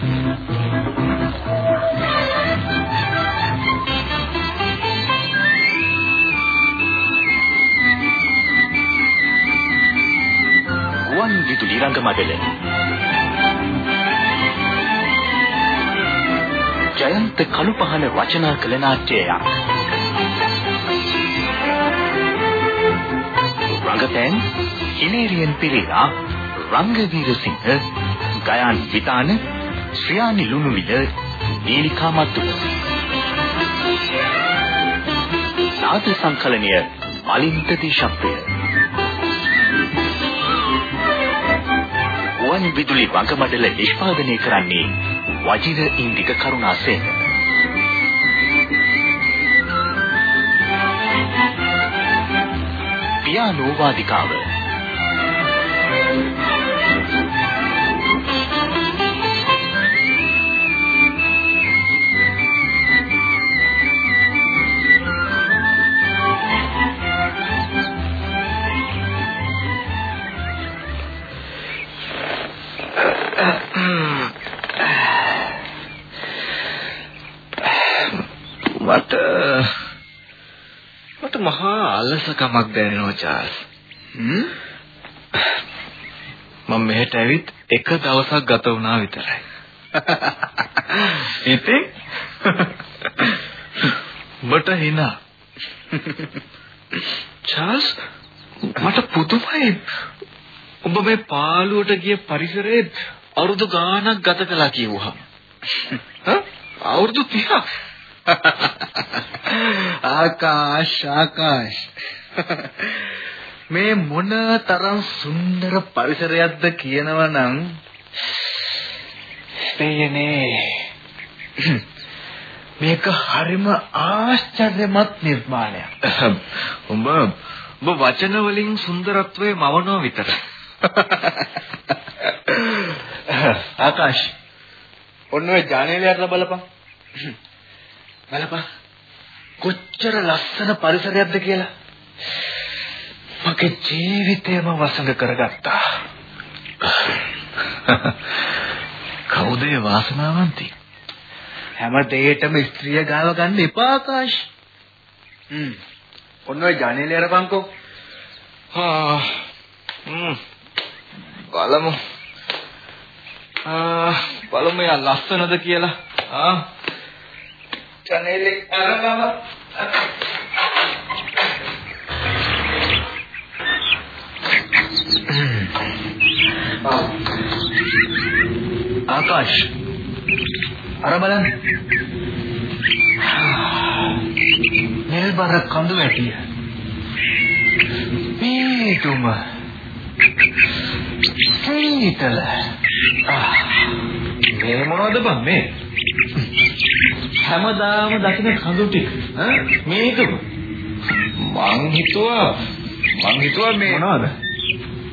ගුවන් විදුලි රංගමඩල ජයන්ත කළුපහන රචනා කළ ናට්‍යයක් රංගපෑම් හිනේරියන් පෙරේරා රංගවීරසිංහ ගයාන් විතාන ශ්‍රියානි ලුණුවිල නීලිකා මත්තුව නාද සංකලනය අලින්ත දේශප්‍රිය වන් විදුලි වංගමඩල නිෂ්පාදනය කරන්නේ වජිර ඉන්දික කරුණාසේන. පියානෝ වාදිකාව මට මට මහා අලසකමක් දැනෙනවා චාල්ස්. මම මෙහෙට ඇවිත් එක දවසක් ගත වුණා විතරයි. ඉතින් මට හිනා. චාල්ස් මට පුදුමයි. ඔබ මේ පාළුවට ගිය පරිසරයේ අවුරුදු ගාණක් ගත කළා කිව්වහම. අවුරුදු 30ක්. ආකාශ ආකාශ. මේ මොන තරම් සුන්දර පරිසරයක්ද කියනවනම් තේනේ මේක හරිම ආශ්චර්යමත් නිර්මාණයක්. උඹ උඹ වචන වලින් සුන්දරත්වයේ මවනවා විතරයි ආකාශ. ඔන්න ඔය ජානේලයට බලපන් බලපන් කොච්චර ලස්සන පරිසරයක්ද කියලා. මගේ ජීවිතේම වසඟ කරගත්තා. කවුද ඒ වාසනාවන්ති? හැම දෙයකටම ස්ත්‍රිය ගාව ගන්න එපා ආකාශ. හ්ම්. ඔන්න ඔය ජනේලේ අරපන්කෝ ආ හ්ම්. බලමු. ආ බලමු යා ලස්සනද කියලා. ආ ජනේලේ අරගම ආකාශ අර බලන්න නිල්බර කඳු වැටිය මේතුම සීතල මේ මොනවද බං මේ හැමදාම දකින කඳු ටික. ඈ? මේකම මං හිතුවා මං හිතුවා මේ මොනවද?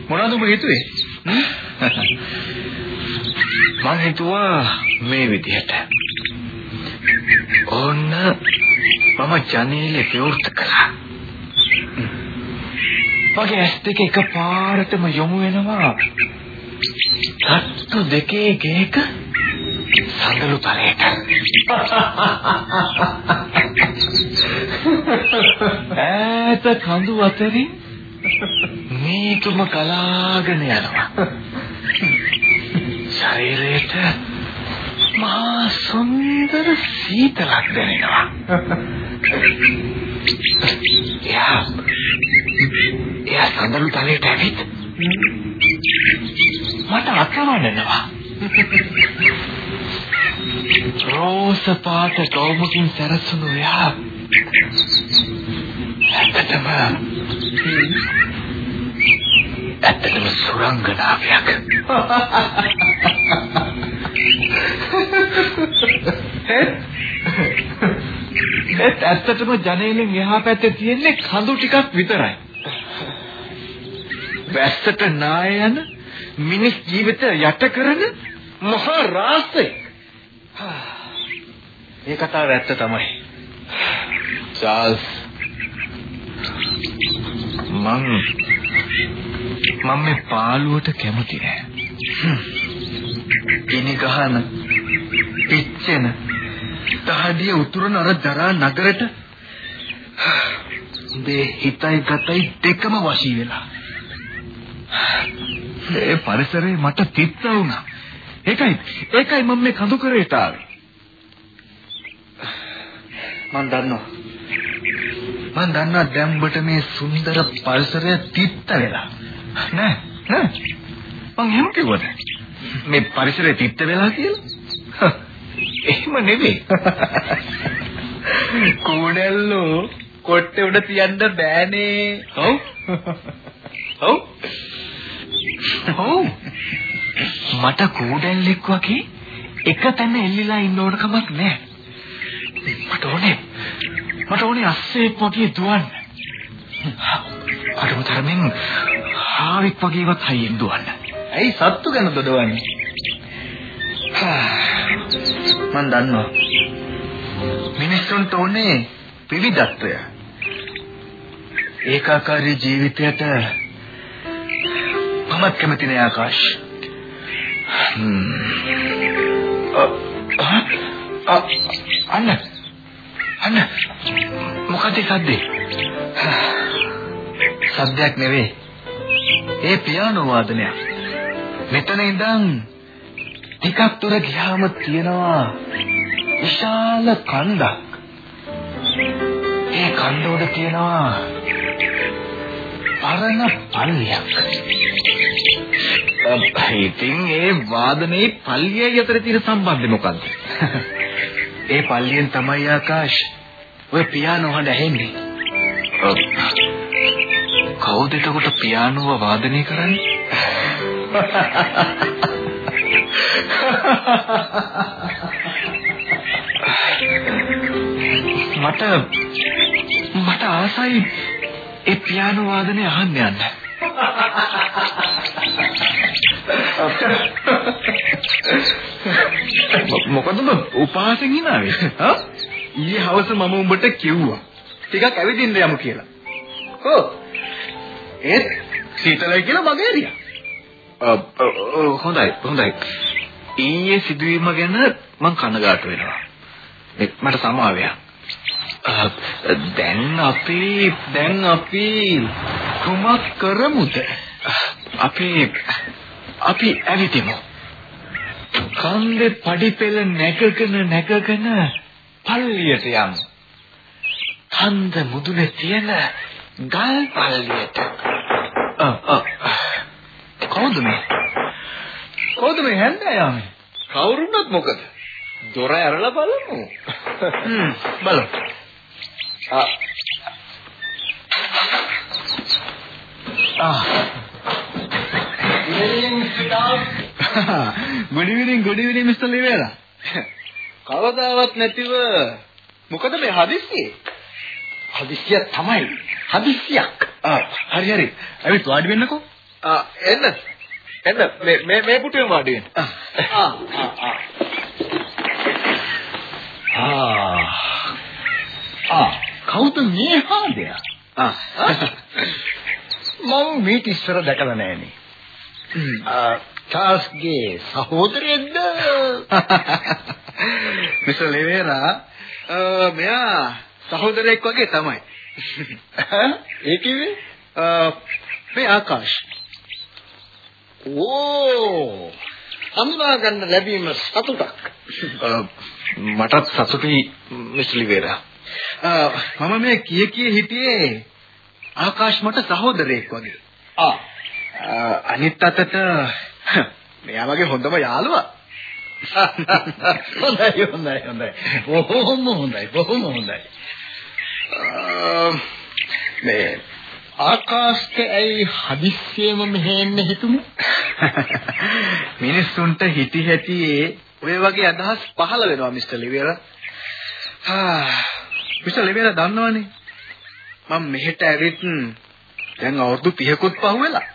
මොනවද ඔබ හිතුවේ? මං හිතුවා මේ විදිහට. ඕන්න මම ජනේලේ විවෘත කළා. මගේ ඇස් දෙක එකපාරටම යොමු වෙනවා. තට්ටු දෙකේ ගේක සඳලු තලයට ඈත කඳු අතරින් මේතුම ගලාගෙන යනවා. ශරීරයට මහා සුන්දර සීතලක් දැනෙනවා. යා එයා සඳලු තලයට ඇවිත් මට අතවඩනවා රෝස පාට ගෞමකින් සැරසුණු එයා ඇත්තටම ඇත්තටම සුරංගනාවයක් ඒත් ඇත්තටම ජනේලෙන් එහා පැත්තේ තියෙන්නේ කඳු ටිකක් විතරයි. වැස්සට නාය යන මිනිස් ජීවිතය යට කරන මහා රාසය. ඒ කතාව ඇත්ත තමයි. චාල්ස්. මං මම මේ පාළුවට කැමති නෑ. ගිනි ගහන පිච්චෙන දහඩිය උතුරන අර දරා නගරට උඹේ හිතයි ගතයි දෙකම වශී වෙලා. ඒ පරිසරේ මට තිත්ත වුණා. ඒකයි ඒකයි මම මේ කඳු කරේට ආවේ මම දන්නවා. මම දන්නවා දැම්බට මේ සුන්දර පරිසරය තිත්ත වෙලා. නෑ නෑ. මං එහෙම කිව්වද? මේ පරිසරය තිත්ත වෙලා කියලා? එහෙම නෙවෙයි කෝඩැල්ලෝ කොට්ටේ උඩ තියන්න බෑනේ. ඔව්. ඔව්. ඔව්. මට කෝඩැල්ලෙක් වගේ එක තැන එල්ලිලා ඉන්න ඕන කමක් නෑ මට ඕනේ මට ඕනේ අස්සෙක් වගේ දුවන්න. අරම තරමින් හාවෙක් වගේවත් හයියෙන් දුවන්න. ඇයි සත්තු ගැන දොඩවන්නේ? මන් දන්නවා. මිනිස්සුන්ට ඕනේ විවිධත්වය. ඒකාකාරී ජීවිතයට මමත් කැමති නෑ ආකාශ. අන්න අන්න මොකද සද්දේ? සද්දයක් නෙවෙයි. ඒ පියානෝ වාදනයක්. මෙතන ඉඳන් ටිකක් දුර ගියාම තියෙනවා විශාල කන්දක්. ඒ කන්ද උඩ තියෙනවා පරණ පල්ලියක්. ඉතින් ඒ වාදනේ පල්ලියයි අතර තියෙන සම්බන්ධය මොකද්ද? ඒ පල්ලියෙන් තමයි ආකාශ ඔය පියානෝ හඬ ඇහෙන්නේ. කවුද එතකොට පියානෝව වාදනය කරන්නේ? මට මට ආසයි ඒ පියානෝ වාදනය අහන්න යන්න. මොකද ඔබ උපහාසෙන් hinaවේ? හා? ඊයේ හවස මම උඹට කිව්වා. ටිකක් ඇවිදින්න යමු කියලා. ඔව්. ඒත් සීතලයි කියලා මගේ එරියා. හොඳයි හොඳයි. ඊයේ සිදුවීම ගැන මම කනගාටු වෙනවා. මට සමාවයක්. දැන් අපි දැන් අපි කුමක් කරමුද? අපි අපි ඇවිදිමු. කන්දේ පඩිපෙළ නැගගෙන නැගගෙන පල්ලියට යමු. කන්ද මුදුනේ තියෙන ගල් පල්ලියට. කවුද මේ? කවුද මේ හැන්දෑයාමේ? කවුරුන්වත් මොකද? දොර ඇරලා බලමු. හ්ම් බලමු. ආ. ආ. good evening good evening Mr. Livera. කවදාවත් නැතිව මොකද මේ හදිස්සියේ? හදිස්සිය තමයි. හදිස්සියක්. ආ හරි හරි. ඇවිත් වාඩි වෙන්නකෝ. ආ එන්න. එන්න මේ මේ මේ පුටුවේ වාඩි වෙන්න. ආ ආ ආ. ආ කවුද මේ හාදයා? ආ මම මේ ඉස්සර දැකලා නැහනේ. චාල්ස්ගේ සහෝදරයෙක්ද? මිස්ටර් ලෙවේරා මෙයා සහෝදරයෙක් වගේ තමයි. ඒ කිව්වේ මේ ආකාශ. ඕ හඳුනා ගන්න ලැබීම සතුටක්. මටත් සතුටුයි මිස්ටර් ලිවේරා. මම මේ කිය කිය හිටියේ ආකාශ මට සහෝදරයෙක් වගේ. ආ අනිත් අතට මෙයා වගේ හොඳම යාළුවා. හොඳයි හොඳයි හොඳයි. බොහොම හොඳයි බොහොම හොඳයි. මේ ආකාශට ඇයි හදිස්සියෙම මෙහෙන්න හිතුනේ? මිනිස්සුන්ට හිටි හැටි ඔය වගේ අදහස් පහළ වෙනවා මිස්ටර් ලිවියරා. ආ මිස්ටර් ලිවියරා දන්නවනේ. මම මෙහෙට ඇවිත් දැන් අවුරුදු 30කුත් පහුවෙලා.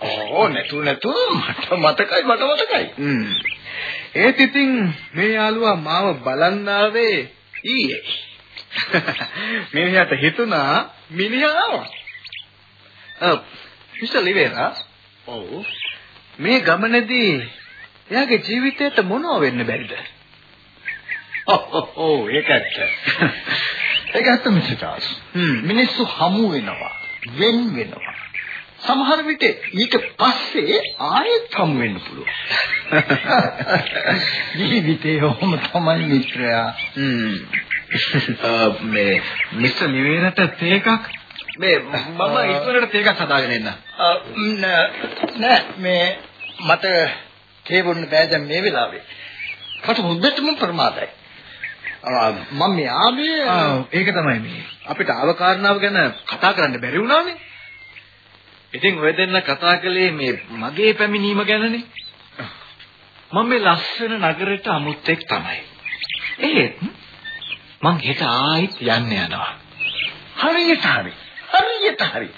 ඕ නැතු නැතු මට මතකයි මට මතකයි. හ්ම්. ඒත් ඉතින් මේ යාළුවා මාව බලන්න ආවේ ඊයේ. මිනිහට හිතුණා මිනිහා ආවා. ඔව්. මිස්ටර් ලිවේරා. ඔව්. මේ ගමනේදී එයාගේ ජීවිතයට මොනව වෙන්න බැරිද? ඔව් ඒක ඇත්ත. ඒක ඇත්ත මිස්ටර් චාල්ස්. මිනිස්සු හමු වෙනවා, වෙන් වෙනවා. සමහර විට ඊට පස්සේ ආයෙත් හමු වෙන්න පුළුවන්. ජීවිතේ ඔහොම තමයි මිත්‍රයා. මේ මිස්ටර් නිවේරට තේ එකක් මේ මම ඉක්මනට තේ එකක් හදාගෙන එන්න. නෑ මේ මට තේ බොන්න බෑ දැන් මේ වෙලාවේ. මට හොඳටම ප්‍රමාදයි. මම මේ ආවේ ඒක තමයි මේ. අපිට ආව කාරණාව ගැන කතා කරන්න බැරි වුණානේ. ඉතින් ඔය දෙන්න කතා කළේ මේ මගේ පැමිණීම ගැනනේ. මම මේ ලස්සන නගරෙට අමුත්තෙක් තමයි. ඒත් මං හෙට ආයිත් යන්න යනවා. හරියට හරි. හරියට හරි.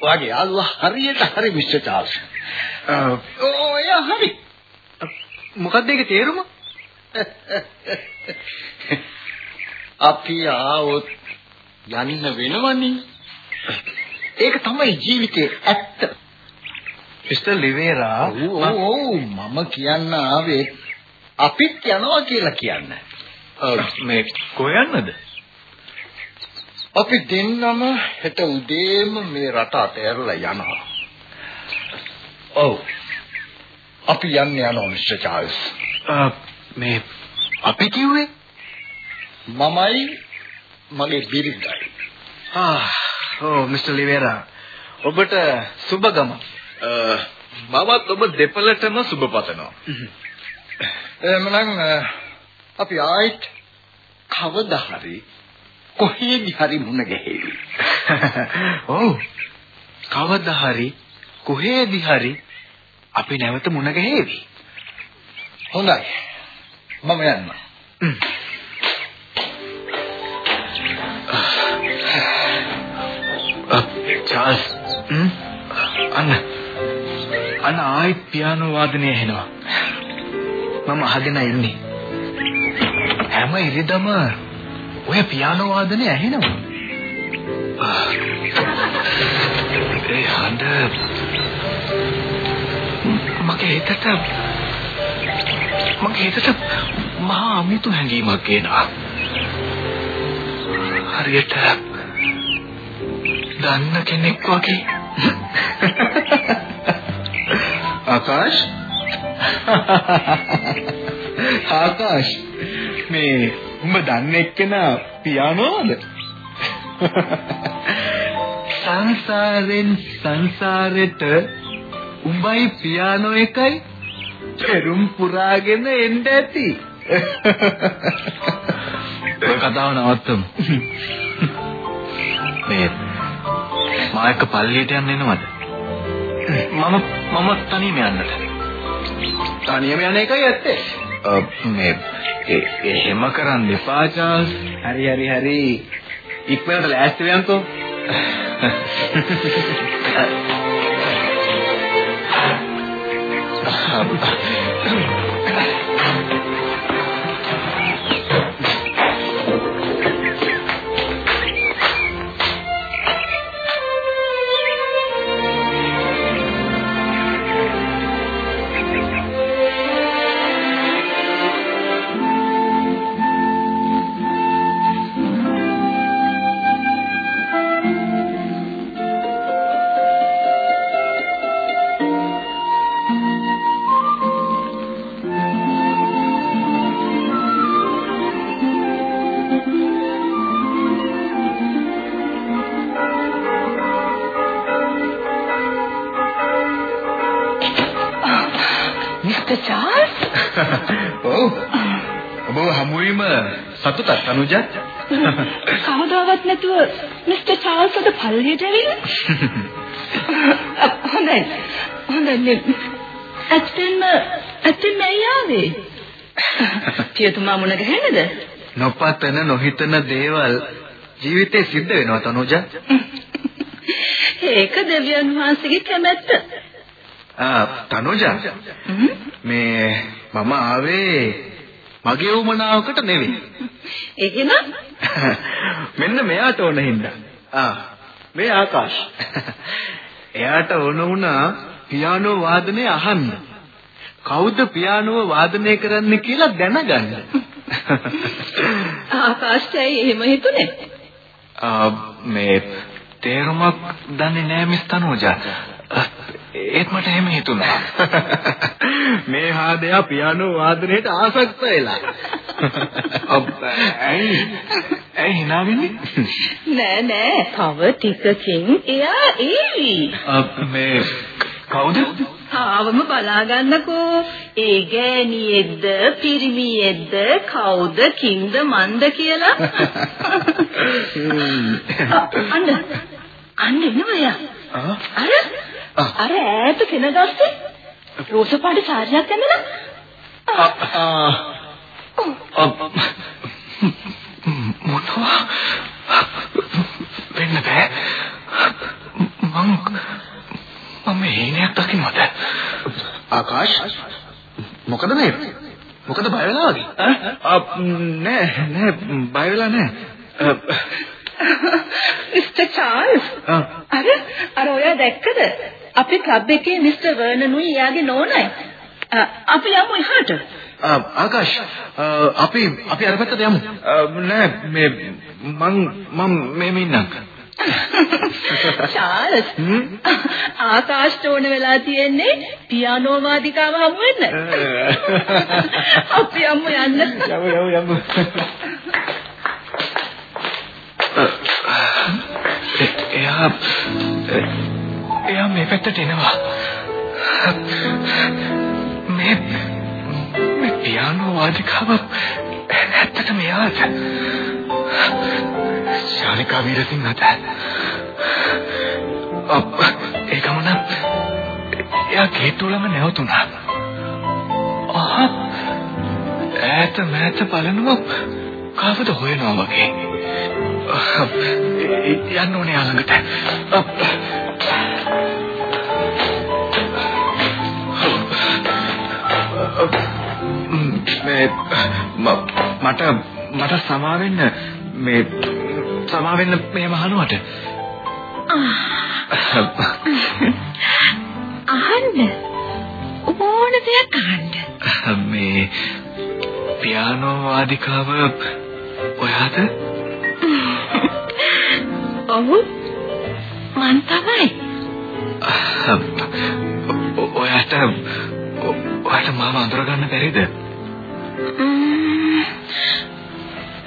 ඔයාගේ යාළුවා හරියට හරි මිස්ටර් චාල්ස්. ඔය හරි. මොකක්ද ඒකේ තේරුම? අපි ආවොත් යන්න වෙනවනේ. ඒක තමයි ජීවිතේ ඇත්ත. මිස්ටර් ලිවේරා ඔව් මම කියන්න ආවේ අපිත් යනවා කියලා කියන්න. මේ කොහෙන්නද? අපි දෙන්නම හෙට උදේම මේ රට අතහැරලා යනවා. ඔව්. අපි යන්නේ යනවා මිස්ටර් චාල්ස්. මේ අපි කිව්වේ මමයි මගේ බිරිඳයි. ආ ඔව් මිස්ටර් ලිවේරා ඔබට සුබ ගම. මමත් ඔබ දෙපළටම සුබ පතනවා. එහෙමනම් අපි ආයිත් කවදා හරි කොහේදි හරි මුණ ගැහෙවි. ඔව්. කවදා හරි කොහේදි හරි අපි නැවත මුණ ගැහෙවි. හොඳයි. මම යන්නම්. චාල්ස් අන්න අන්න ආයි පියානෝ වාදනය ඇහෙනවා. මම අහගෙන ඉන්නේ. හැම ඉරිදම ඔය පියානෝ වාදනය ඇහෙනවා. ඒ හඬ මගේ හිතට මගේ හිතට මහා අමුතු හැඟීමක් එනවා. හරියට දන්න කෙනෙක් වගේ. ආකාශ ආකාශ මේ උඹ දන්නේ එක්කෙනා පියානෝද? සංසාරෙන් සංසාරෙට උඹයි පියානෝ එකයි පෙරුම් පුරාගෙන එන්න ඇති. ඔය කතාව නවත්තමු. මේ මා එක්ක පල්ලියට යන්න එනවද? මම මම තනියම යන්නද? තනියම යන එකයි ඇත්තේ. මේ එහෙම කරන්න එපා චාල්ස්. හරි හරි හරි. ඉක්මනට ලෑස්ති වෙන්නකෝ. මිස්ටර් චාල්ස් ඔව්. ඔබ හමුවීම සතුටක් අනුජ. කවදාවත් නැතුව මිස්ටර් චාල්ස් අද පල්ලියට ඇවිල්ලා? හොඳයි. හොඳයි. ඇත්තෙන්ම ඇත්තෙන්ම ඇයාවේ පියතුමා මුණ ගැහෙන්නද? නොපතන නොහිතන දේවල් ජීවිතේ සිද්ධ වෙනවා තනුජ. ඒක දෙවියන් වහන්සේගේ කැමැත්ත තනුජ මේ මම ආවේ මගේ උමනාවකට නෙවෙයි. එහෙනම් මෙන්න මෙයාට ඕන හින්දා. ආ මේ ආකාශ. එයාට ඕන වුණා පියානෝ වාදනය අහන්න. කවුද පියානෝව වාදනය කරන්න කියලා දැනගන්න. ආකාශයයි එහෙම හිතුනේ. මේ තේරුමක් දන්නේ නැහැ මිස් තනෝජා. ඒත් මට එහෙම හිතුණා. මේ හාදයා පියානෝ වාදනයට ආසක්ත වෙලා. ඇයි ඇයි hina වෙන්නේ? නෑ නෑ. තව ටිකකින් එයා ඒවි. මේ කවුද? ආවම බලා ගන්නකෝ. ඒ ගෑණියෙක්ද පිරිමියෙක්ද කවුද කින්ද මන්ද කියලා. අන්න අන්න එනවා අර අර ඈත කෙනගස්සේ රෝස පාට සාරියක් ඇඳලා මොනවා වෙන්න බෑ මං මම හේනයක් දකින්නද ආකාශ මොකද මේ මොකද බය වෙලා වගේ නෑ නෑ බය වෙලා නෑ මිස්ටර් චාල්ස් අර අර ඔයා දැක්කද අපේ ක්ලබ් එකේ මිස්ටර් වර්නනුයි එයාගේ නෝනයි අපි යමු එහාට ආකාශ අපි අපි අර පැත්තට යමු නෑ මේ මං මම මේ ඉන්නම් චාල්ස් ආකාශට ඕන වෙලා තියෙන්නේ පියානෝ වාදිකාව හමු වෙන්න. අපි යමු යන්න. යමු යමු යමු. එයා එයා මේ පැත්තට එනවා. මේ මේ පියානෝ වාදිකාව ඇත්තටම එයාද? ශානිකා වීරසිංහද? අප ඒ ගමන එයා ගේට්ටුව ළඟ නැවතුණා. ආ ඈත මෑත බලනවා කවුද හොයනවා වගේ. යන්න ඕනේ ළඟට. මේ මට මට සමා වෙන්න මේ සමා වෙන්න මෙහෙම අහනවට. අහන්න ඕන දෙයක් අහන්න. මේ පියානෝ වාදිකාව ඔයාද? ඔව් මන් තමයි. ඔයාට ඔයාට මාව අඳුරගන්න බැරිද?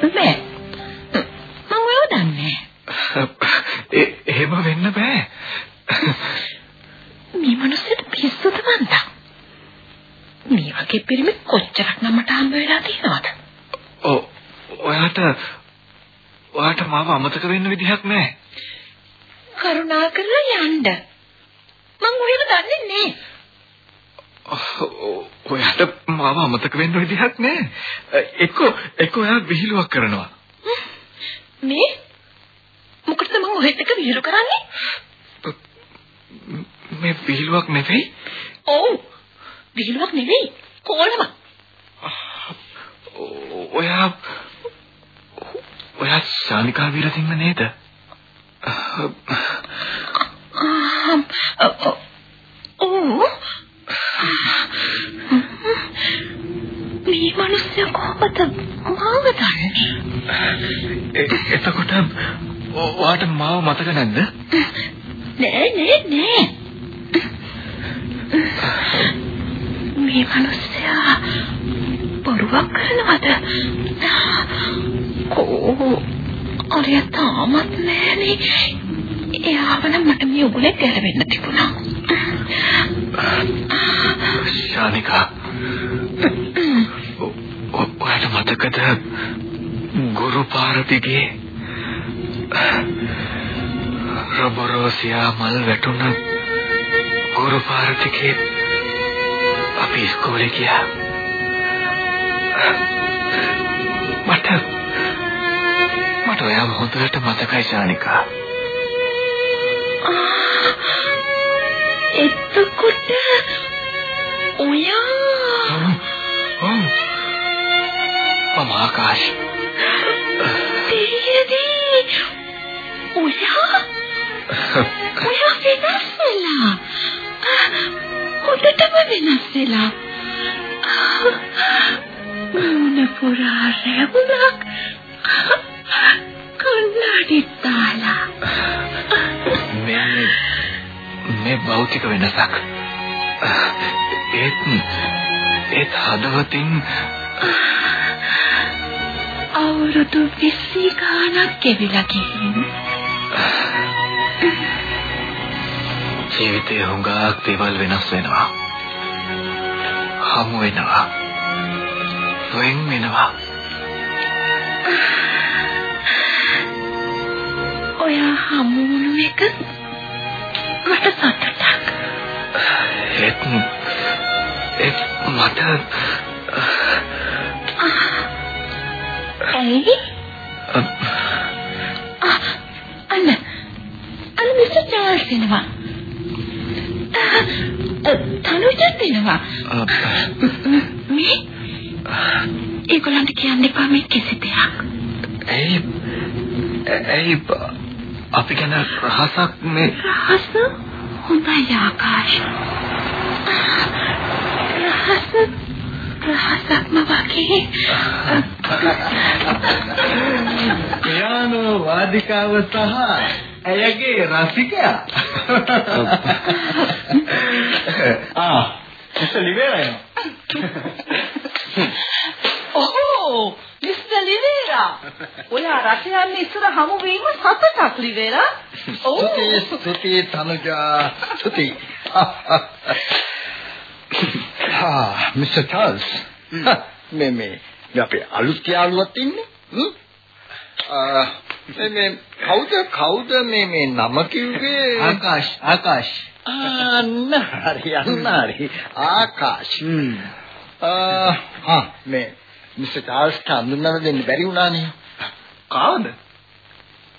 නෑ. මම ඔයව දන්නේ එහෙම වෙන්න බෑ. මේ මිනිස්සුන්ට පිස්සුද මන්දා. මේ වගේ පිරිමි කොච්චරක් නමට හම්බ වෙලා තියෙනවද? ඔව් ඔයාට ඔයාට මාව අමතක වෙන්න විදිහක් නැහැ. කරුණාකරලා යන්න. මං ඔයව දන්නේ නෑ. ඔයාට මාව අමතක වෙන්න විදිහක් නැහැ. එක්ක එක්ක ඔයා විහිළුවක් කරනවා. මේ මොකටද මං ඔහෙත් එක විහිළු කරන්නේ? මේ විහිළුවක් නෙවෙයි. ඔව්. විහිළුවක් නෙවෙයි. කොළම. ඔයා ඔයා ශානිකා වීරසිංහ නේද? ඔව්. මේ මිනිස්සු කොහොමද මාව දන්නේ? එතකොට ඔයාට මාව මතක නැද්ද? නෑ නෑ නෑ. මේ මිනිස්සයා බොරුවක් කරනවද? කෝ අරය තාමත් නෑනේ. එයාව නම් මට මේ උගලේ ගැලවෙන්න තිබුණා. ශානිකා ඔයාට මතකද ගුරු පාරතිගේ රොබරෝසියා මල් වැටුණ ගුරු පාරතිගේ අපි ඉස්කෝලේ ගියා. මට මට ඔයාව හොඳට මතකයි ශානිකා. එතකොට ඔයා මම ආකාශ. දෙයදී ඔයා ඔයා වෙනස් වෙලා. හොඳටම වෙනස් වෙලා. මුණ පුරා රැවුලක් කන්නඩි තාලා මේ මේ භෞතික වෙනසක්. ඒත් ඒත් හදවතින් අවුරුදු 20 ගාණක් ගෙවිලා ගිහින් ජීවිතේ හුඟක් දේවල් වෙනස් වෙනවා. හමු වෙනවා. වෙන් වෙනවා. ඔය හමු වුණු එක මට සතුටක්. ඒත් ඒත් මට ඇයි? අන්න අන්න මිස්ටර් චාල්ස් එනවා. තනුජත් එනවා. මේ ඒගොල්ලන්ට කියන්න එපා මේ කිසි දෙයක්. ඇයි ඇයි අපි ගැන රහසක් මේ රහස හොඳයි ආකාශ. රහස රහසක්ම වගේ. පියානෝ වාදිකාව සහ ඇයගේ රසිකයා. ආ ඉතින් ලිවේලා එනවා. ඔහෝ මිස්ටර් ලිවේරා ඔයා රට යන්නේ ඉස්සර හමු වීම සතුටක් ලිවේරා ඔව් ස්තුති ස්තුති තනුජා. ස්තුති හා මිස්ටර් චාල්ස් මේ මේ මේ අපේ අලුත් යාළුවත් ඉන්නේ? හ්ම්? ආ, මේ මේ කවුද කවුද මේ මේ නම කිව්වේ? ආකාශ් ආකාශ්. අන්න හරි අන්න හරි. ආකාශ්. හ්ම් ආ හා මේ මිස්ටර් චාල්ස් හඳුන්වන්න දෙන්න බැරි වුණානේ. කවුද?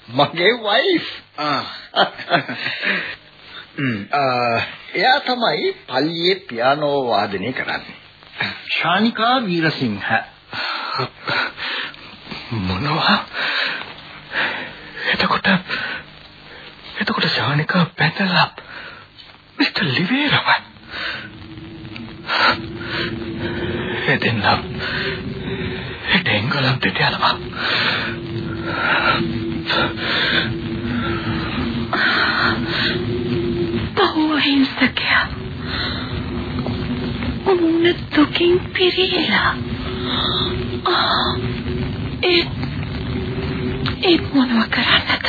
මගේ වයිෆ් ආ, එයා තමයි පල්ලියේ පියානෝ වාදනය කරන්නේ. ශානිකා වීරසිංහ. මොනවා එතකොට එතකොට ශානිකා පැතලා මිස්ටර් ලිවේරව එදෙන්න එදෙංගලන්තයට යනවා බහුවහිංසකයා මුන්න දුකින් පිරීලා ඒ ඒ මොනව කරන්නද?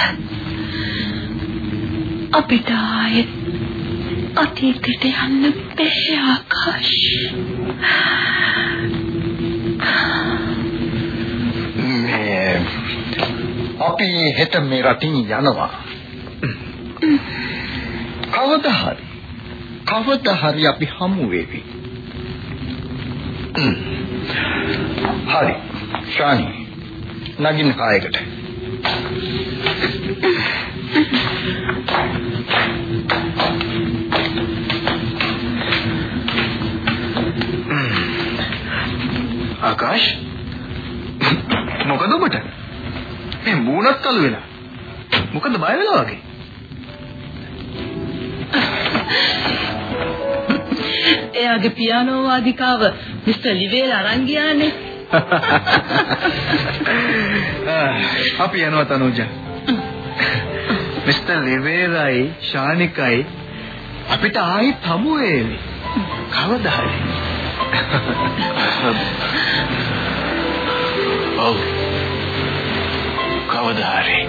අපිට ආයෙත් අතීතයට යන්න බැහැ ආකාශ. මේ අපි හෙට මේ රටින් යනවා. කවදා හරි කවදා හරි අපි හමු වෙවි. හ්ම්. හරි. ශානි නගින්න කායකට. ආකාශ් මොකද ඔබට මේ මූණත් කළු වෙලා මොකද බය වෙලා වගේ එයාගේ පියානෝ වාදිකාව මිස්ටර් ලිවේරා අරන් ගියානේ ආ, අපි යනවා තනුජා. මිස්ටර් ලිවේරයි ශානිකයි. අපිට ආයෙත් හමු වෙවි කවදා හරි ඔව්. කවදා හරි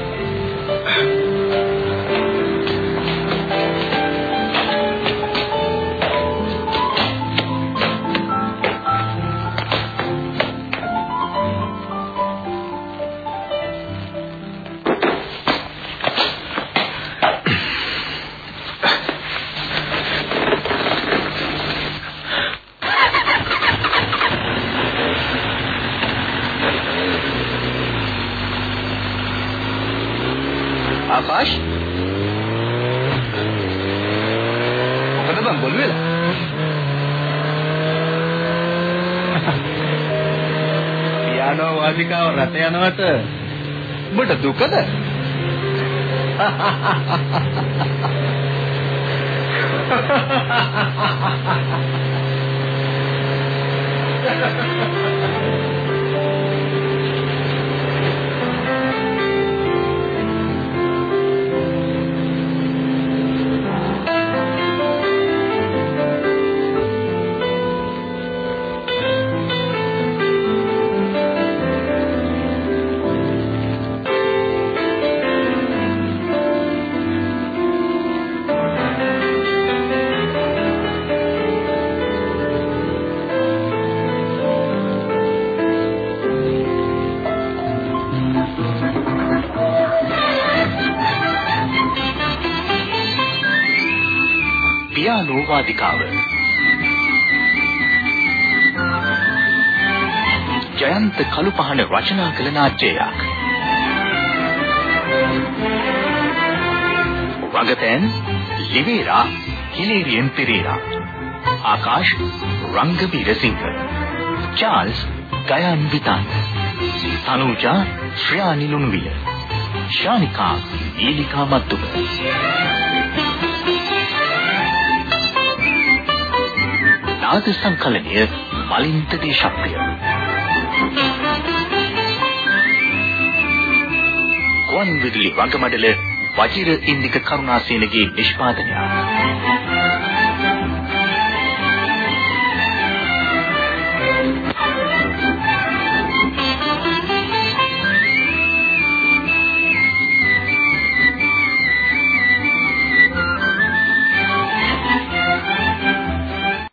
වාදිකාව රට යනවට ඔබට දුකද? පියානෝ වාදිකාව ජයන්ත කළුපහන රචනා කළ නාට්‍යයක්. වගතෙන් ලිවේරා හිලේරියන් පෙරේරා. ආකාශ් රංගවීරසිංහ චාල්ස් ගයන් විතාන තනුජා ශ්‍රියානි ලුණුවිල. ශානිකා ඊලිකා මත්තුක නාද සංකලනය මලින්ත දේශප්‍රිය ගුවන් විදුලි වංගමඩල වජිර ඉන්දික කරුණාසේනගේ නිෂ්පාදනය.